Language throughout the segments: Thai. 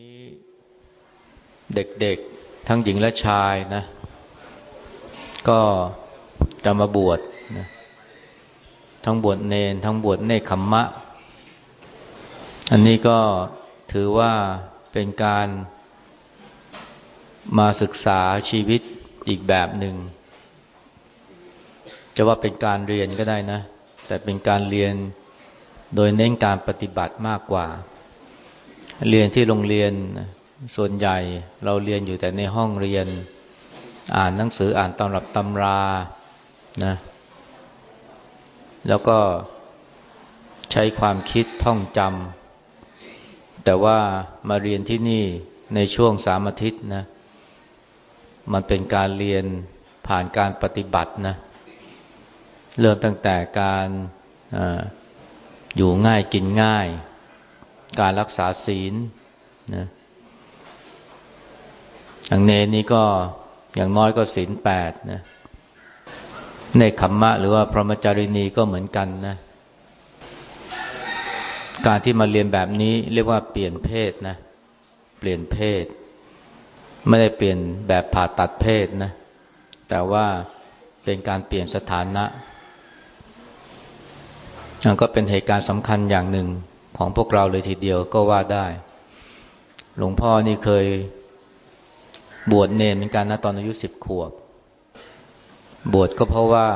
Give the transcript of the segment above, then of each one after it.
นี้เด็กๆทั้งหญิงและชายนะ ก็จะมาบวชนะทั้งบวชเนน ทั้งบวชเนคขมมะ อันนี้ก็ถือว่าเป็นการมาศึกษาชีวิตอีกแบบหนึ่ง จะว่าเป็นการเรียนก็ได้นะ แต่เป็นการเรียนโดยเน้นการปฏิบัติมากกว่า เรียนที่โรงเรียนส่วนใหญ่เราเรียนอยู่แต่ในห้องเรียน อ่านหนังสืออ่านตำรับตำรานะแล้วก็ใช้ความคิดท่องจำแต่ว่ามาเรียนที่นี่ในช่วงสามอาทิตย์นะมันเป็นการเรียนผ่านการปฏิบัตินะเริ่มตั้งแต่การออยู่ง่ายกินง่าย การรักษาศีลนะอย่างเนนี่ก็อย่างน้อยก็ศีลแปดนะในขมมะหรือว่าพรหมจารีนีก็เหมือนกันนะ การที่มาเรียนแบบนี้เรียกว่าเปลี่ยนเพศนะ เปลี่ยนเพศ ไม่ได้เปลี่ยนแบบผ่าตัดเพศนะ แต่ว่าเป็นการเปลี่ยนสถานะก็เป็นเหตุการณ์สำคัญอย่างหนึ่ง ของพวกเราเลยทีเดียวก็ว่าได้ หลวงพ่อนี่เคยบวชเนรเหมือนกันนะตอนอายุสิบขวบ บวชก็เพราะว่า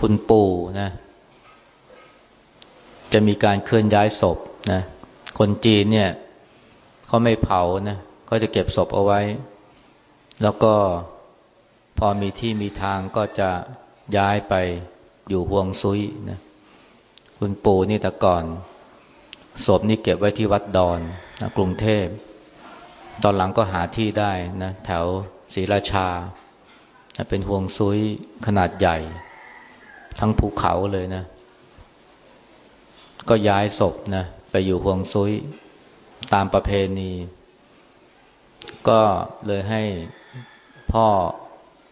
คุณปู่นะ จะมีการเคลื่อนย้ายศพนะ คนจีนเนี่ยเขาไม่เผานะก็จะเก็บศพเอาไว้ แล้วก็พอมีที่มีทางก็จะย้ายไปอยู่ห่วงซุยนะ คุณปู่นี่แต่ก่อนศพนี่เก็บไว้ที่วัดดอนนะกรุงเทพ ตอนหลังก็หาที่ได้นะแถวศรีราชา เป็นห่วงซุยขนาดใหญ่ ทั้งภูเขาเลยนะ ก็ย้ายศพนะไปอยู่ห่วงซุยตามประเพณี ก็เลยให้พ่อ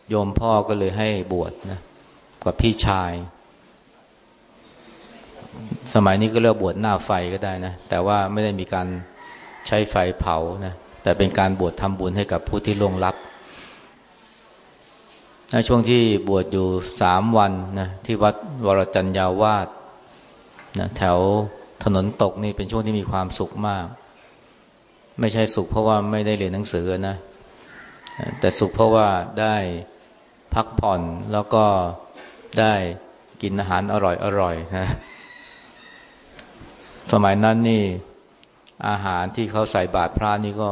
โยมพ่อก็เลยให้บวชนะกับพี่ชาย สมัยนี้ก็เรียกบวชหน้าไฟก็ได้นะ แต่ว่าไม่ได้มีการใช้ไฟเผานะแต่เป็นการบวชทำบุญให้กับผู้ที่ล่วงลับในช่วงที่บวชอยู่สามวันนะที่วัดวรจันยาวาสนะแถวถนนตกนี่เป็นช่วงที่มีความสุขมาก ไม่ใช่สุขเพราะว่าไม่ได้เรียนหนังสือนะ แต่สุขเพราะว่าได้พักผ่อนแล้วก็ได้กินอาหารอร่อยอร่อยนะ สมัยนั้นนี่อาหารที่เขาใส่บาตรพระนี่ก็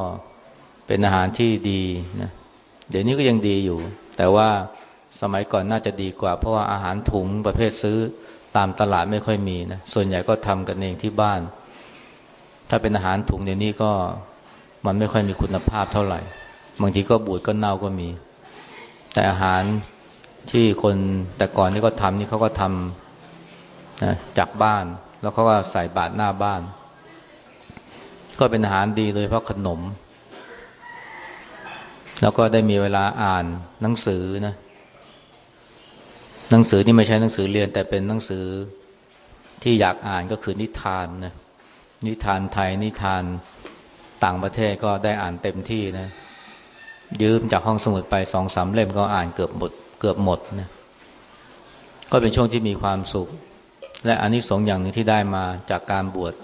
เป็นอาหารที่ดีนะเดี๋ยวนี้ก็ยังดีอยู่ แต่ว่าสมัยก่อนน่าจะดีกว่า เพราะว่าอาหารถุงประเภทซื้อตามตลาดไม่ค่อยมีนะส่วนใหญ่ก็ทำกันเองที่บ้าน ถ้าเป็นอาหารถุงเดี๋ยวนี้ก็มันไม่ค่อยมีคุณภาพเท่าไหร่ บางทีก็บูดก็เน่าก็มี แต่อาหารที่คนแต่ก่อนนี่ก็ทำนี่เขาก็ทำนะจากบ้าน แล้วเขาก็ใส่บาตรหน้าบ้าน ก็เป็นอาหารดีเลยเพราะขนม แล้วก็ได้มีเวลาอ่านหนังสือนะ หนังสือที่ไม่ใช่หนังสือเรียน แต่เป็นหนังสือที่อยากอ่านก็คือนิทานนะนิทานไทยนิทานต่างประเทศก็ได้อ่านเต็มที่นะ ยืมจากห้องสมุดไปสองสามเล่มก็อ่านเกือบหมด เกือบหมดนะก็เป็นช่วงที่มีความสุข และอันนี้สองอย่างหนึ่งที่ได้มาจากการบวช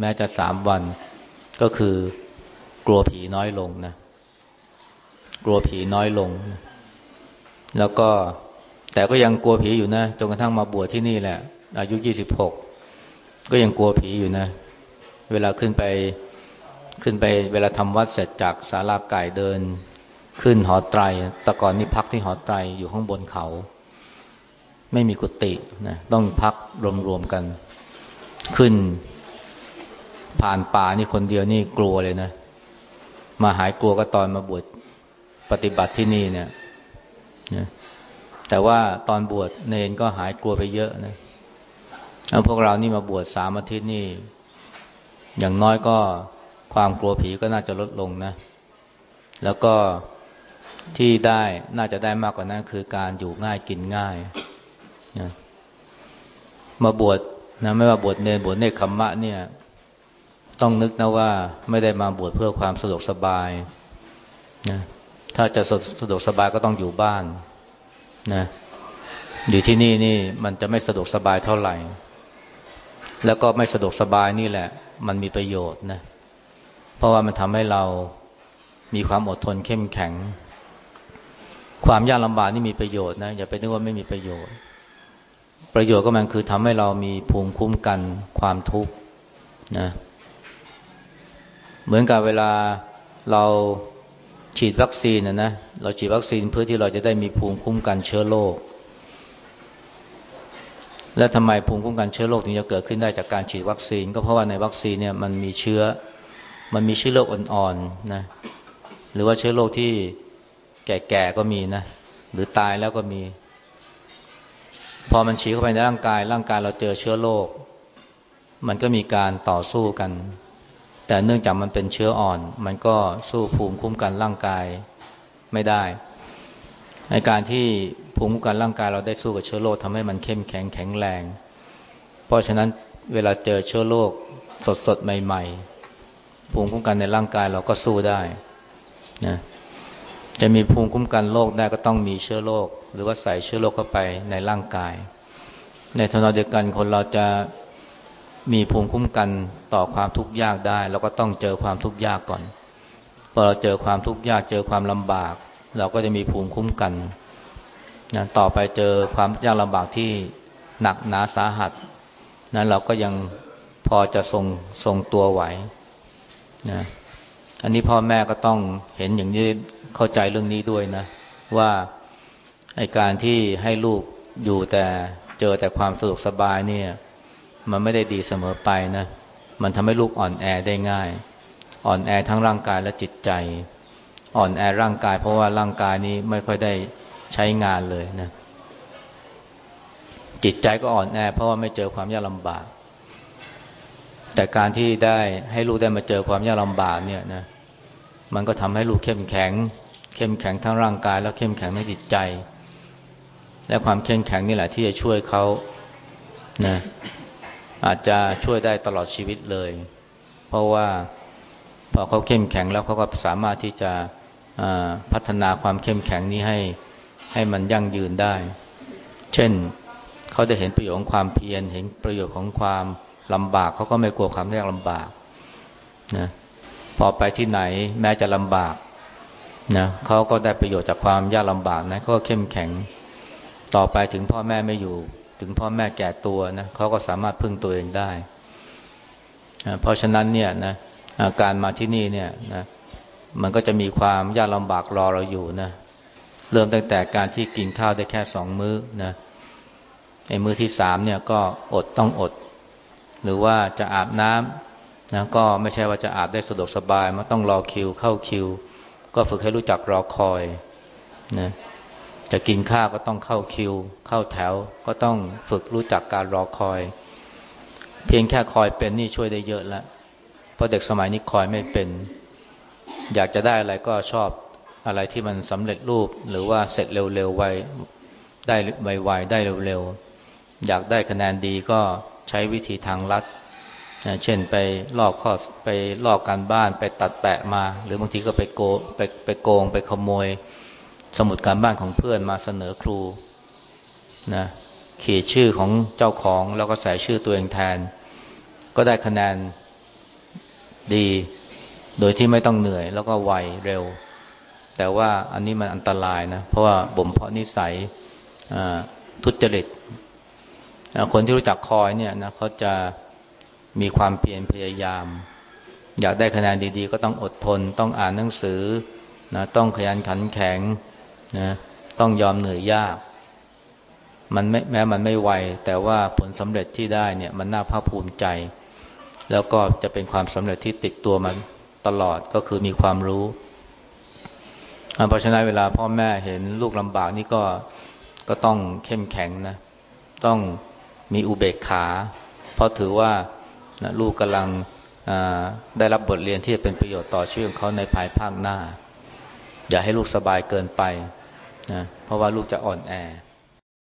แม้จะสามวัน ก็คือกลัวผีน้อยลงนะกลัวผีน้อยลง แล้วก็แต่ก็ยังกลัวผีอยู่นะจนกระทั่งมาบวชที่นี่แหละ อายุยี่สิบหกก็ยังกลัวผีอยู่นะ เวลาขึ้นไปขึ้นไปเวลาทำวัดเสร็จจากศาลาไก่เดิน ขึ้นหอไตรแตะกอนนี่พักที่หอไตรอยู่ข้างบนเขา ไม่มีกุฏินะต้องพักรวมๆกัน ขึ้น ผ่านป่านี่คนเดียวนี่กลัวเลยนะ มาหายกลัวก็ตอนมาบวชปฏิบัติที่นี่เนี่ยนะแต่ว่าตอนบวชเนนก็หายกลัวไปเยอะนะแล้วพวกเรานี่มาบวชสามอาทิตย์นี่ อย่างน้อยก็ความกลัวผีก็น่าจะลดลงนะ แล้วก็ที่ได้น่าจะได้มากกว่านั้นคือการอยู่ง่ายกินง่าย นะมาบวชนะไม่ว่าบวชเนรบวชเนคขมมะเนี่ย ต้องนึกนะว่าไม่ได้มาบวชเพื่อความสะดวกสบายนะถ้าจะสะดวกสบายก็ต้องอยู่บ้านนะอยู่ที่นี่นี่มันจะไม่สะดวกสบายเท่าไหร่ แล้วก็ไม่สะดวกสบายนี่แหละ มันมีประโยชน์นะเพราะว่ามันทำให้เรามีความอดทนเข้มแข็ง ความยากลำบากนี่มีประโยชน์นะอย่าไปนึกว่าไม่มีประโยชน์ ประโยชน์ก็มันคือทำให้เรามีภูมิคุ้มกันความทุกข์นะเหมือนกับเวลาเราฉีดวัคซีนนะนะเราฉีดวัคซีนเพื่อที่เราจะได้มีภูมิคุ้มกันเชื้อโรคและทำไมภูมิคุ้มกันเชื้อโรคถึงจะเกิดขึ้นได้จากการฉีดวัคซีน ก็เพราะว่าในวัคซีนเนี่ยมันมีเชื้อ มันมีเชื้อโรคอ่อนๆนะหรือว่าเชื้อโรคที่แก่ๆก็มีนะหรือตายแล้วก็มี พอมันฉีดเข้าไปในร่างกาย ร่างกายเราเจอเชื้อโรคมันก็มีการต่อสู้กัน แต่เนื่องจากมันเป็นเชื้ออ่อน มันก็สู้ภูมิคุ้มกันร่างกายไม่ได้ในการที่ภูมิคุ้มกันร่างกายเราได้สู้กับเชื้อโรคทำให้มันเข้มแข็งแข็งแรง เพราะฉะนั้นเวลาเจอเชื้อโรคสดๆใหม่ ๆ ภูมิคุ้มกันในร่างกายเราก็สู้ได้นะจะมีภูมิคุ้มกันโรคได้ก็ต้องมีเชื้อโรค หรือว่าใส่เชื้อโรคเข้าไปในร่างกาย ในทนเดียวกันคนเราจะมีภูมิคุ้มกันต่อความทุกข์ยากได้เราก็ต้องเจอความทุกข์ยากก่อนพอเราเจอความทุกข์ยากเจอความลำบาก เราก็จะมีภูมิคุ้มกันนะต่อไปเจอความยากลำบากที่หนักหนาสาหัสนะเราก็ยังพอจะทรงทรงตัวไหวนะอันนี้พ่อแม่ก็ต้องเห็นอย่างนี้เข้าใจเรื่องนี้ด้วยนะ ว่า ไอการที่ให้ลูกอยู่แต่เจอแต่ความสะดวกสบายเนี่ยมันไม่ได้ดีเสมอไปนะ มันทำให้ลูกอ่อนแอได้ง่าย อ่อนแอทั้งร่างกายและจิตใจ อ่อนแอร่างกายเพราะว่าร่างกายนี้ไม่ค่อยได้ใช้งานเลยนะ จิตใจก็อ่อนแอ เพราะว่าไม่เจอความยากลำบาก แต่การที่ได้ให้ลูกได้มาเจอความยากลำบากเนี่ยนะ มันก็ทำให้ลูกเข้มแข็ง เข้มแข็งทั้งร่างกาย แล้วเข้มแข็งในจิตใจ และความเข้มแข็งนี่แหละที่จะช่วยเขานะอาจจะช่วยได้ตลอดชีวิตเลย เพราะว่าพอเขาเข้มแข็งแล้วเขาก็สามารถที่จะพัฒนาความเข้มแข็งนี้ให้ให้มันยั่งยืนได้ เช่นเขาได้เห็นประโยชน์ของความเพียรเห็นประโยชน์ของความลำบากเขาก็ไม่กลัวความยากลำบากนะพอไปที่ไหนแม้จะลำบากนะเขาก็ได้ประโยชน์จากความยากลำบากนะเขาก็เข้มแข็ง ต่อไปถึงพ่อแม่ไม่อยู่ ถึงพ่อแม่แก่ตัวนะเขาก็สามารถพึ่งตัวเองได้ เพราะฉะนั้นเนี่ยนะการมาที่นี่เนี่ยนะมันก็จะมีความยากลำบากรอเราอยู่นะเริ่มตั้งแต่การที่กินข้าวได้แค่สองมื้อนะไอ้มื้อที่สามเนี่ยก็อดต้องอด หรือว่าจะอาบน้ำนะก็ไม่ใช่ว่าจะอาบได้สะดวกสบาย มันต้องรอคิวเข้าคิว ก็ฝึกให้รู้จักรอคอยนะ จะกินข้าวก็ต้องเข้าคิว เข้าแถวก็ต้องฝึกรู้จักการรอคอย เพียงแค่คอยเป็นนี่ช่วยได้เยอะแล้วเพราะเด็กสมัยนี้คอยไม่เป็น อยากจะได้อะไรก็ชอบอะไรที่มันสำเร็จรูปหรือว่าเสร็จเร็วๆไวได้ไวๆได้เร็วๆอยากได้คะแนนดีก็ใช้วิธีทางลัดนะเช่นไปลอกข้อไปลอกการบ้านไปตัดแปะมา หรือบางทีก็ไปโกไปไปโกงไปขโมย สมุดการบ้านของเพื่อนมาเสนอครูนะเขียนชื่อของเจ้าของแล้วก็ใส่ชื่อตัวเองแทน ก็ได้คะแนนดี โดยที่ไม่ต้องเหนื่อย แล้วก็ไวเร็ว แต่ว่าอันนี้มันอันตรายนะ เพราะว่าบ่มเพาะนิสัยทุจริตคนที่รู้จักคอยเนี่ยนะเขาจะมีความเพียรพยายาม อยากได้คะแนนดีๆ ก็ต้องอดทน ต้องอ่านหนังสือนะต้องขยันขันแข็ง นะต้องยอมเหนื่อยยาก มันไม่แม้มันไม่ไว แต่ว่าผลสำเร็จที่ได้เนี่ยมันน่าภาคภูมิใจ แล้วก็จะเป็นความสำเร็จที่ติดตัวมันตลอดก็คือมีความรู้เพราะฉะนั้นเวลาพ่อแม่เห็นลูกลำบากนี่ก็ก็ต้องเข้มแข็งนะ ต้องมีอุเบกขา เพราะถือว่านะลูกกำลังได้รับบทเรียนที่จะเป็นประโยชน์ต่อชีวิตของเขาในภายภาคหน้า อย่าให้ลูกสบายเกินไป นะเพราะว่าลูกจะอ่อนแอ